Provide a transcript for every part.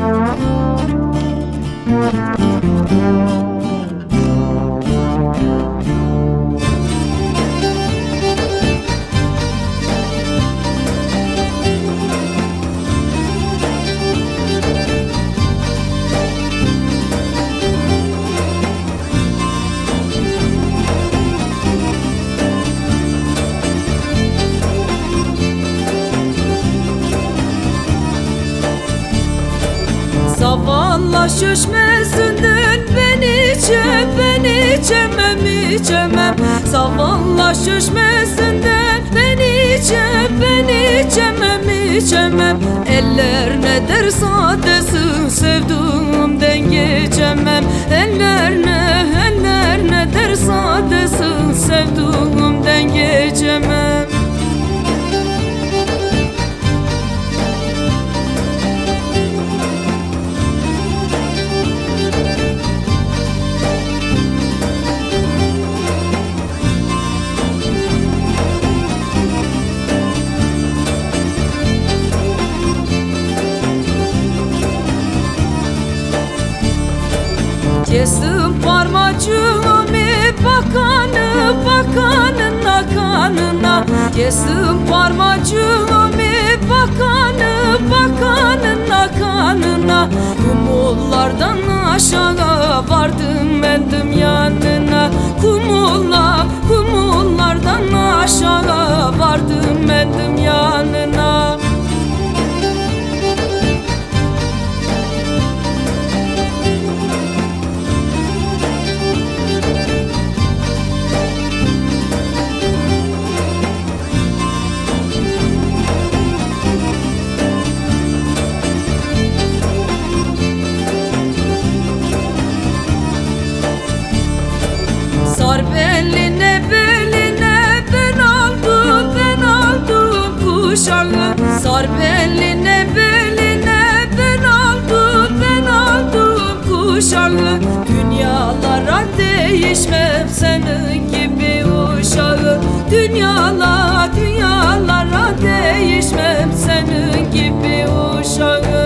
Thank you. Zavallı şişmesinden ben içem ben içemem içemem Zavallı şişmesinden ben içem ben içemem içemem Eller ne der sadesin sevduğumden geçemem Eller ne eller ne der sadesin sevduğumden Kestim parmacığımı bakanı bakanına kanına Kestim parmacığımı bakanı bakanına kanına Kumullardan aşağı vardım bendim yanına kuşağı Dünyalara değişmem senin gibi uşağı. Dünyalar dünyalara değişmem senin gibi uşağı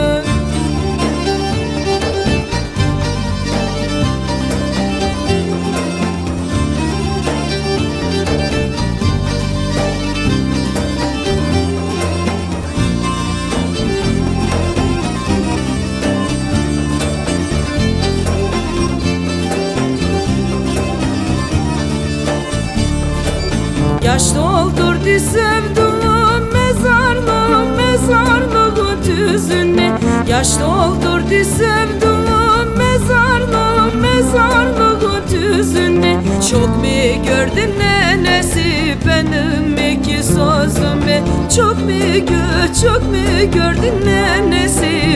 Yaş doldurdu sevduğum mezarlığım mezarlığın tüzünü Yaş doldurdu sevduğum mezarlığım mezarlığın tüzünü Çok mu gördün nenesi benim iki sözümü Çok mu gö çok mu gördün nenesi